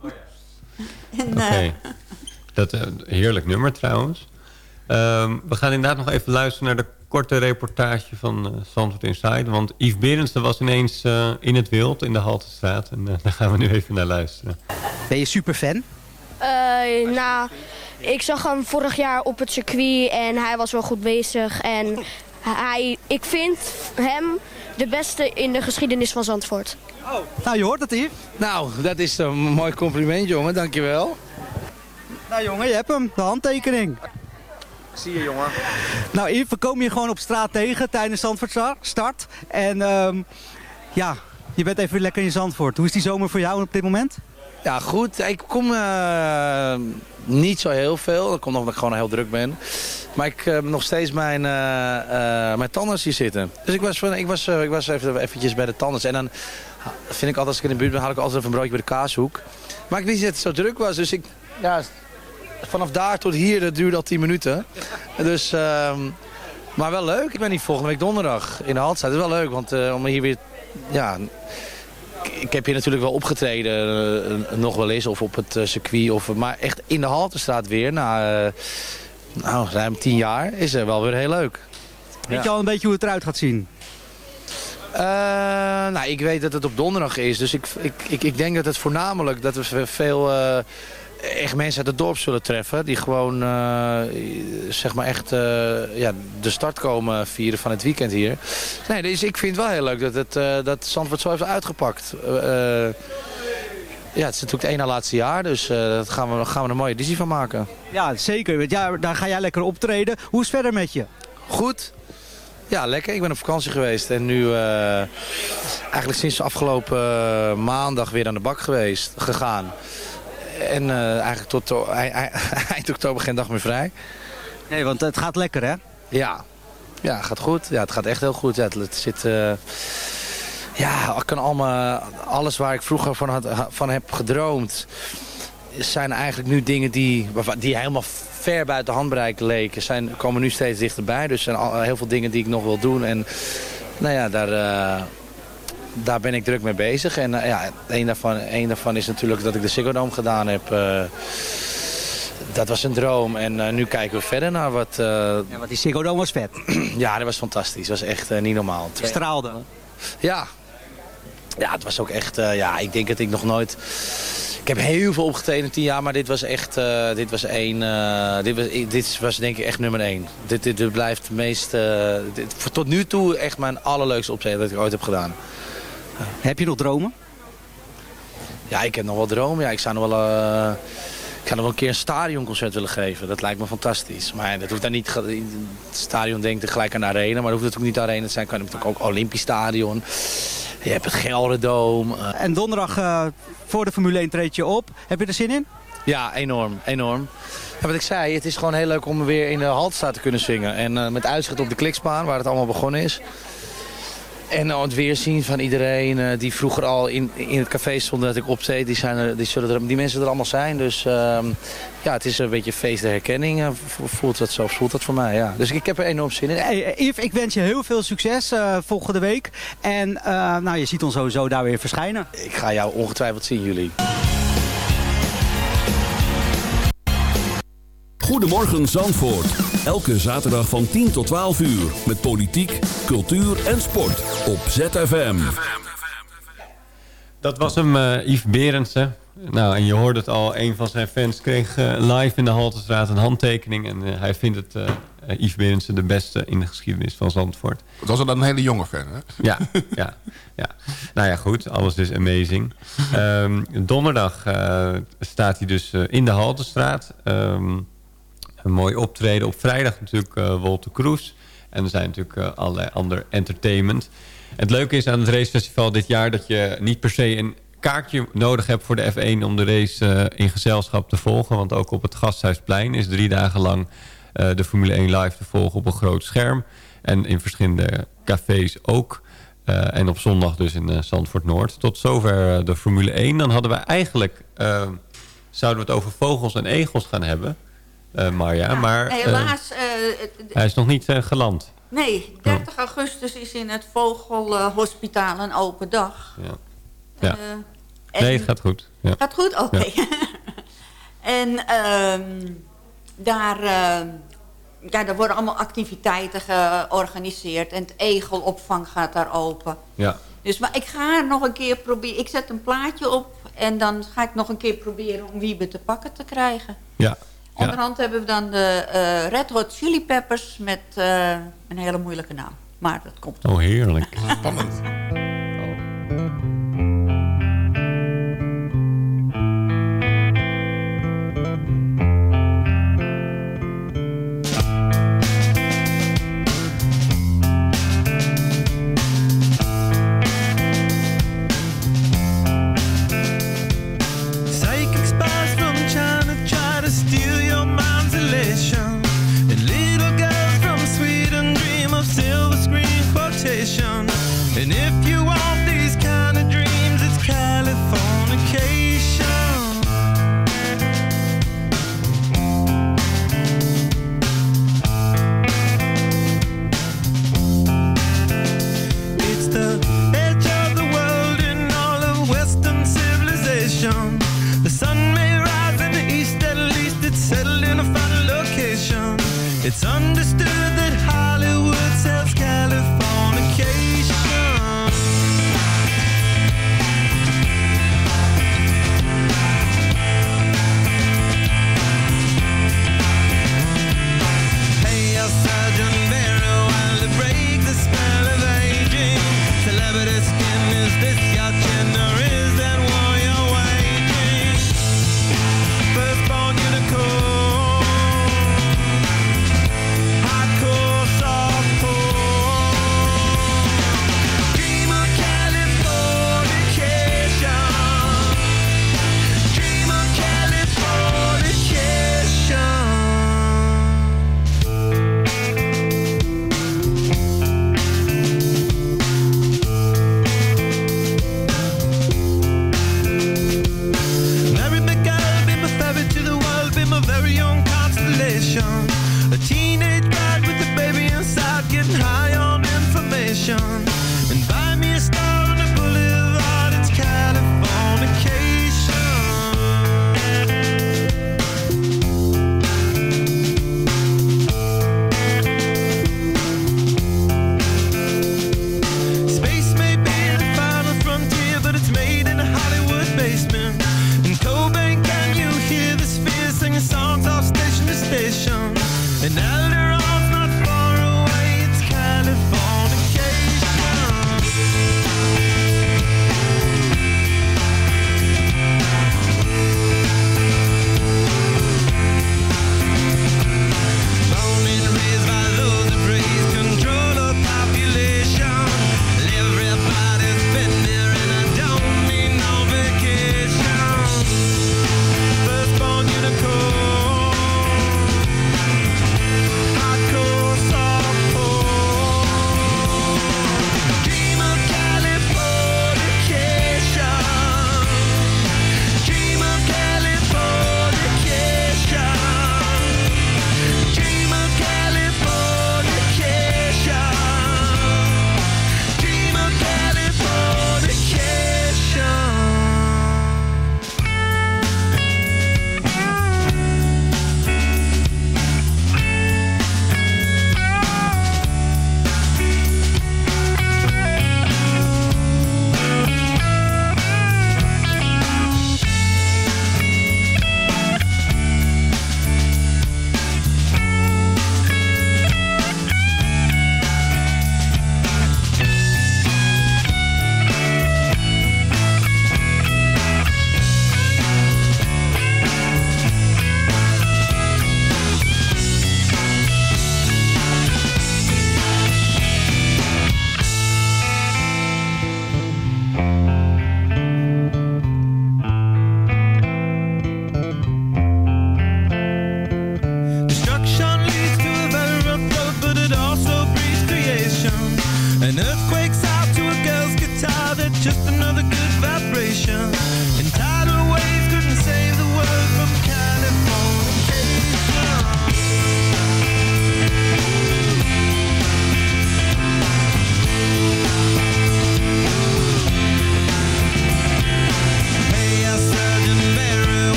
En, Oké. eh, Dat uh, heerlijk nummer trouwens. Ehm, we gaan inderdaad nog even luisteren naar de korte reportage van uh, Zandvoort Inside. Want Yves Berendsen was ineens uh, in het wild in de Haltestraat. En uh, daar gaan we nu even naar luisteren. Ben je superfan? Uh, nou, ik zag hem vorig jaar op het circuit en hij was wel goed bezig. En hij, ik vind hem de beste in de geschiedenis van Zandvoort. Oh. Nou, je hoort het, Yves. Nou, dat is een mooi compliment, jongen. Dankjewel. Nou, jongen, je hebt hem. De handtekening. Zie je, jongen. Nou, Yves, we komen je gewoon op straat tegen tijdens Zandvoort start. En um, ja, je bent even lekker in Zandvoort. Hoe is die zomer voor jou op dit moment? Ja, goed. Ik kom uh, niet zo heel veel. Dat komt omdat ik gewoon heel druk ben. Maar ik heb uh, nog steeds mijn, uh, mijn tandarts hier zitten. Dus ik was, ik was, ik was even, eventjes bij de tandarts. En dan vind ik altijd, als ik in de buurt ben, haal ik altijd even een broodje bij de kaashoek. Maar ik wist dat het zo druk was. Dus ik, ja, vanaf daar tot hier, dat duurde al 10 minuten. Dus, maar wel leuk. Ik ben hier volgende week donderdag in de Haltstraat. Dat is wel leuk, want om hier weer... Ja, ik heb hier natuurlijk wel opgetreden, uh, nog wel eens, of op het uh, circuit. Of, maar echt in de Haltestraat weer, na uh, nou, ruim tien jaar, is er wel weer heel leuk. Weet ja. je al een beetje hoe het eruit gaat zien? Uh, nou, ik weet dat het op donderdag is, dus ik, ik, ik, ik denk dat het voornamelijk dat we veel uh, echt mensen uit het dorp zullen treffen. Die gewoon, uh, zeg maar echt, ja, de start komen vieren van het weekend hier. Nee, dus ik vind het wel heel leuk dat, het, dat Zandvoort zo heeft uitgepakt. ja, het is natuurlijk het ene laatste jaar, dus daar gaan we, gaan we een mooie editie van maken. Ja, zeker. Ja, daar ga jij lekker optreden. Hoe is het verder met je? Goed. Ja, lekker. Ik ben op vakantie geweest en nu uh, eigenlijk sinds afgelopen uh, maandag weer aan de bak geweest, gegaan. En uh, eigenlijk tot eind oktober geen dag meer vrij. Nee, want het gaat lekker hè? Ja, ja het gaat goed. Ja, het gaat echt heel goed. Ja, het, het zit... ja, ik kan allemaal, alles waar ik vroeger van, had, van heb gedroomd... zijn eigenlijk nu dingen die, die helemaal ver buiten handbereik leken, zijn, komen nu steeds dichterbij. Dus er zijn al, heel veel dingen die ik nog wil doen. En nou ja, daar, daar ben ik druk mee bezig. En uh, ja, een daarvan, een daarvan is natuurlijk dat ik de Ziggo Dome gedaan heb. Uh, dat was een droom. En nu kijken we verder naar wat... ja, want die Ziggo Dome was vet. ja, dat was fantastisch. Dat was echt niet normaal. Het straalde. Ja. Ja, het was ook echt... ja, ik denk dat ik nog nooit... Ik heb heel veel opgetreden in tien jaar, maar dit was echt, uh, dit was één, uh, dit, was, dit was denk ik echt nummer één. Dit, dit, dit blijft het meest, uh, dit, tot nu toe echt mijn allerleukste optreden dat ik ooit heb gedaan. Heb je nog dromen? Ja, ik heb nog wel dromen. Ja, ik zou nog wel, ik zou nog wel een keer een stadionconcert willen geven. Dat lijkt me fantastisch. Maar dat hoeft dan niet, het stadion denkt gelijk aan de arena, maar dat hoeft natuurlijk niet de arena te zijn. Kan natuurlijk ook Olympisch stadion. Je hebt het Gelderdoom. Uh. En donderdag uh, voor de Formule 1 treed je op. Heb je er zin in? Ja, enorm. enorm. Ja, wat ik zei, het is gewoon heel leuk om weer in de Haltstraat te kunnen zingen. En uh, met uitzicht op de Klikspaan, waar het allemaal begonnen is. En het weerzien van iedereen die vroeger al in, in het café stond dat ik optreed, die, zijn er, die, zullen er, die mensen er allemaal zijn. Dus uh, ja, het is een beetje feest de herkenning. Uh, voelt dat zo, voelt dat voor mij, ja. Dus ik heb er enorm zin in. Hey, Yves, ik wens je heel veel succes uh, volgende week. En nou, je ziet ons sowieso daar weer verschijnen. Ik ga jou ongetwijfeld zien, jullie. Goedemorgen Zandvoort. Elke zaterdag van 10 tot 12 uur. Met politiek, cultuur en sport. Op ZFM. Dat was hem, uh, Yves Berendsen. Nou, en je hoorde het al. Een van zijn fans kreeg uh, live in de Haltestraat een handtekening. En uh, hij vindt het uh, Yves Berendsen de beste in de geschiedenis van Zandvoort. Dat was dan een hele jonge fan, hè? Ja, ja, ja. Nou ja, goed. Alles is amazing. Um, donderdag staat hij dus in de Haltestraat. Um, een mooi optreden. Op vrijdag natuurlijk uh, Wolter Kroes. En er zijn natuurlijk uh, allerlei andere entertainment. Het leuke is aan het racefestival dit jaar... dat je niet per se een kaartje nodig hebt voor de F1... om de race uh, in gezelschap te volgen. Want ook op het Gasthuisplein is drie dagen lang... de Formule 1 live te volgen op een groot scherm. En in verschillende cafés ook. en op zondag dus in Zandvoort Noord. Tot zover de Formule 1. Dan hadden we eigenlijk... zouden we het over vogels en egels gaan hebben... eh, Marja. maar eh, Helaas, eh, hij is nog niet geland. nee, 30 augustus is in het Vogelhospitaal een open dag. Ja. Ja. Nee, het gaat goed. Ja. Gaat goed? Oké. en ehm, daar, ehm, ja, daar worden allemaal activiteiten georganiseerd. En het egelopvang gaat daar open. Ja. Dus maar ik ga nog een keer proberen. Ik zet een plaatje op en dan ga ik nog een keer proberen om Wiebe te pakken te krijgen. Ja. Onderhand hebben we dan de eh, Red Hot Chili Peppers met eh, een hele moeilijke naam. Maar dat komt. Oh, heerlijk. Spannend. Psychic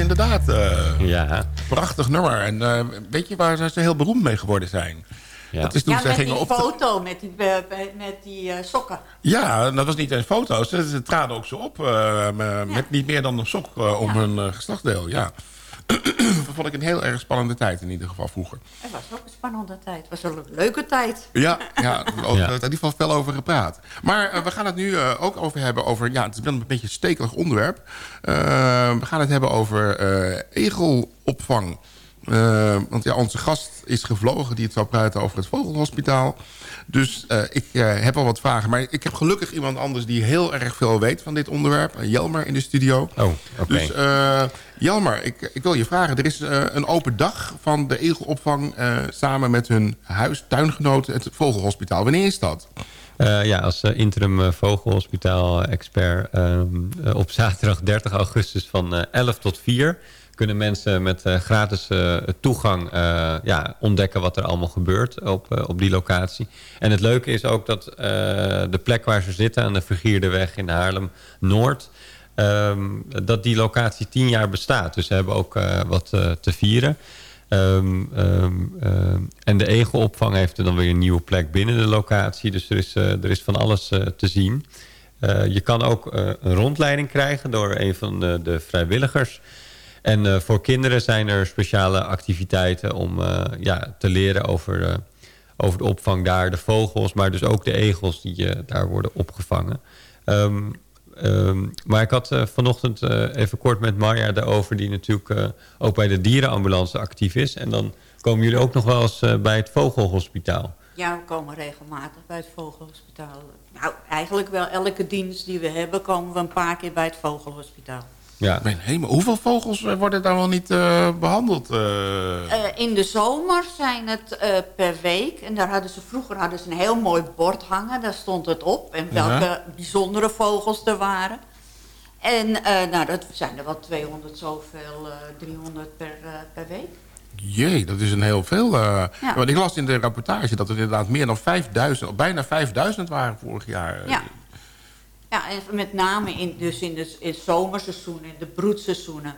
inderdaad. eh, ja. Prachtig nummer. En eh, weet je waar ze heel beroemd mee geworden zijn? Ja. Dat is toen Ja, ze met gingen die op... foto, met die, eh, met die eh, sokken. Ja, dat was niet eens foto's. Ze, traden ook zo op eh, me- met niet meer dan een sok om hun uh, geslachtsdeel. Ja. Dat vond ik een heel erg spannende tijd in ieder geval vroeger. Het was ook een spannende tijd. Het was een leuke tijd. Ja, ja ook, Ja. in ieder geval veel over gepraat. Maar eh, we gaan het nu eh, ook over hebben over... Ja, het is wel een beetje een stekelig onderwerp. Eh, we gaan het hebben over eh, egelopvang. Want ja, onze gast is gevlogen die het zou praten over het Vogelhospitaal. Dus eh, ik eh, heb al wat vragen. Maar ik heb gelukkig iemand anders die heel erg veel weet van dit onderwerp. Jelmer in de studio. Oh, oké. Dus eh, Jelmer, ik, ik wil je vragen. Er is eh, een open dag van de egelopvang... eh, samen met hun huis-tuingenoot het Vogelhospitaal. Wanneer is dat? Eh, ja, als interim vogelhospitaal-expert ehm, eh, op zaterdag 30 augustus van eh, 11 tot 4 kunnen mensen met gratis toegang ja, ontdekken wat er allemaal gebeurt op, op die locatie. En het leuke is ook dat de plek waar ze zitten aan de Vergierdeweg in Haarlem-Noord... ehm, dat die locatie tien jaar bestaat. Dus ze hebben ook eh, wat eh, te vieren. Ehm, ehm, en de egelopvang heeft er dan weer een nieuwe plek binnen de locatie. Dus er is, eh, er is van alles te zien. Je kan ook een rondleiding krijgen door een van de, de vrijwilligers. En voor kinderen zijn er speciale activiteiten om ja, te leren over, over de opvang daar. De vogels, maar dus ook de egels die daar worden opgevangen. Ehm, ehm, maar ik had eh, vanochtend eh, even kort met Marja daarover... die natuurlijk eh, ook bij de dierenambulance actief is. En dan komen jullie ook nog wel eens bij het vogelhospitaal. Ja, we komen regelmatig bij het Vogelhospitaal. Nou, eigenlijk wel elke dienst die we hebben... komen we een paar keer bij het Vogelhospitaal. Ja. Mijn hemel, hoeveel vogels eh, worden daar wel niet eh, behandeld? eh? Eh, in de zomer zijn het eh, per week. En daar hadden ze, vroeger hadden ze een heel mooi bord hangen. Daar stond het op. En welke bijzondere vogels er waren. En eh, nou, dat zijn er wel 200 zoveel, eh 300 per, eh, per week. Jee, dat is een heel veel. eh. Ja. Want ik las in de rapportage dat er inderdaad meer dan 5000, of bijna 5000 waren vorig jaar. Ja. Ja, en met name in, dus in, de, in het zomerseizoen, in de broedseizoenen.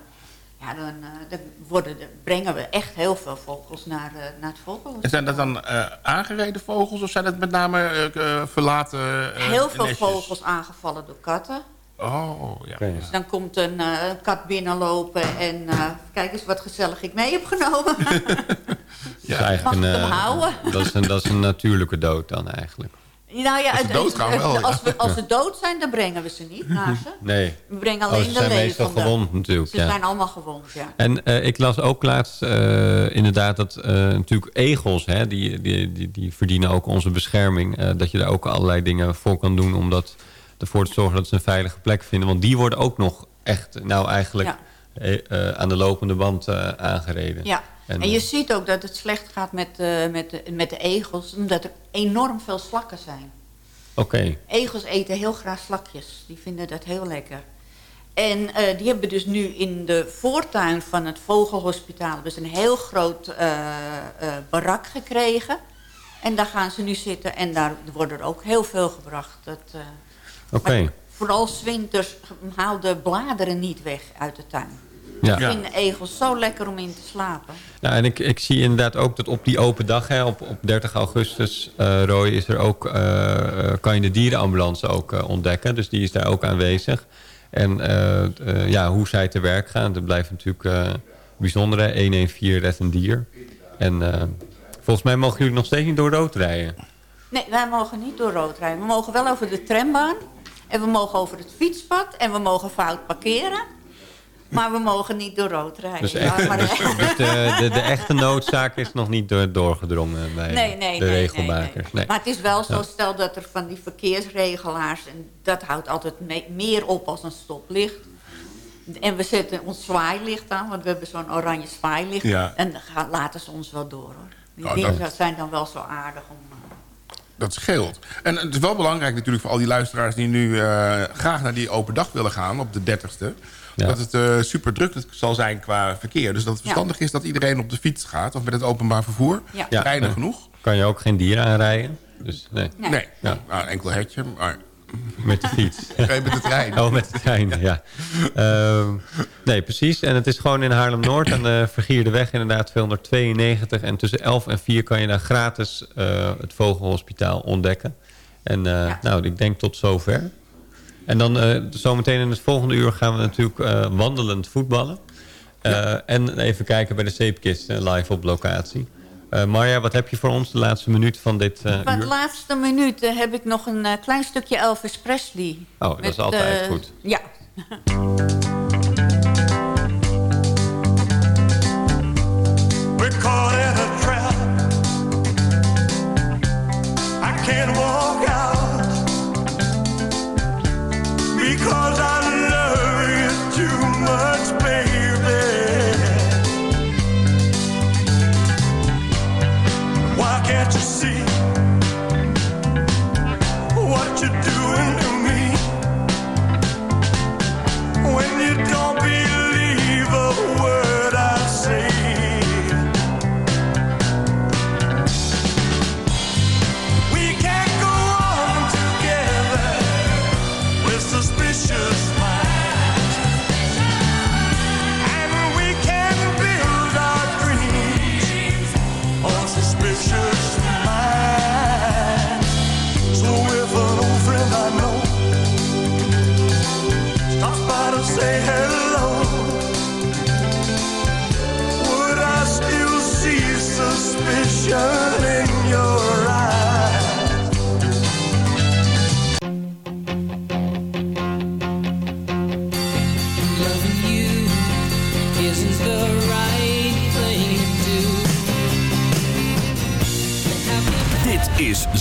Ja, dan, eh, dan worden, de- brengen we echt heel veel vogels naar, eh, naar het. En zijn dat dan eh, aangereden vogels of zijn het met name verlaten eh, Heel veel nestjes? vogels aangevallen door katten. Oh, ja. Dus dan komt een eh, kat binnenlopen en eh, kijk eens wat gezellig ik mee heb genomen. Dat is eigenlijk een, eh, dat, is een, dat is een natuurlijke dood dan eigenlijk. Nou ja, Als ze wel, ja. als, we, als ze dood zijn, dan brengen we ze niet naar ze. Nee. We brengen Oh, alleen ze de zijn meestal gewond natuurlijk, Ze ja. zijn allemaal gewond, ja. En eh, ik las ook laatst eh, inderdaad dat eh, natuurlijk egels... Hè, die, die, die, die verdienen ook onze bescherming. eh, dat je daar ook allerlei dingen voor kan doen... om dat, ervoor te zorgen dat ze een veilige plek vinden. Want die worden ook nog echt nou eigenlijk Ja. aan de lopende band eh, aangereden. Ja, en, je ziet ook dat het slecht gaat met, eh, met, de, met de egels... omdat er enorm veel slakken zijn. Oké, Egels eten heel graag slakjes. Die vinden dat heel lekker. En eh, die hebben dus nu in de voortuin van het Vogelhospitaal... dus een heel groot eh, eh, barak gekregen. En daar gaan ze nu zitten. En daar worden er ook heel veel gebracht. Dat, eh, oké. Vooral 's winters haal de bladeren niet weg uit de tuin. Ja. Ik vind egels zo lekker om in te slapen. Ja, en ik, ik zie inderdaad ook dat op die open dag, hè, op, op 30 augustus, eh Roy, is er ook, eh, eh, kan je de dierenambulance ook ontdekken. Dus die is daar ook aanwezig. En eh, eh, ja, hoe zij te werk gaan, dat blijft natuurlijk eh bijzonder. hè. 114 Red een Dier. En eh, volgens mij mogen jullie nog steeds niet door rood rijden. Nee, wij mogen niet door rood rijden. We mogen wel over de trambaan. En we mogen over het fietspad. En we mogen fout parkeren. Maar we mogen niet door rood rijden. Dus, Ja, echt, maar- dus, dus de, de, de echte noodzaak is nog niet door, doorgedrongen bij nee, nee, de nee, regelmakers. nee, nee. Nee. Maar het is wel zo, stel dat er van die verkeersregelaars... en dat houdt altijd me- meer op als een stoplicht. En we zetten ons zwaailicht aan, want we hebben zo'n oranje zwaailicht. Ja. En dan gaan, laten ze ons wel door, hoor. Die Nou, dingen dat- zijn dan wel zo aardig om... eh, Dat scheelt. En het is wel belangrijk natuurlijk voor al die luisteraars... die nu eh, graag naar die open dag willen gaan op de 30ste. Ja. Dat het eh, super druk zal zijn qua verkeer. Dus dat het Ja. verstandig is dat iedereen op de fiets gaat... of met het openbaar vervoer. Ja. Ja. Rijden Ja. genoeg. Kan je ook geen dieren aanrijden. Dus nee. Nee. Nee, Ja. Nou, een enkel hetje. Maar Met de fiets. Nee, met de trein. Oh, met de trein, ja. Ehm, nee, precies. En het is gewoon in Haarlem-Noord aan de Vergierde Weg inderdaad 292. En tussen 11 en 4 kan je daar gratis eh, het Vogelhospitaal ontdekken. En eh, nou, ik denk tot zover. En dan eh, zometeen in het volgende uur gaan we natuurlijk eh, wandelend voetballen. Eh, En even kijken bij de zeepkist live op locatie. Eh, Marja, wat heb je voor ons de laatste minuut van dit eh, Van de uur? laatste minuut heb ik nog een klein stukje Elvis Presley. Oh, dat is altijd goed. Ja.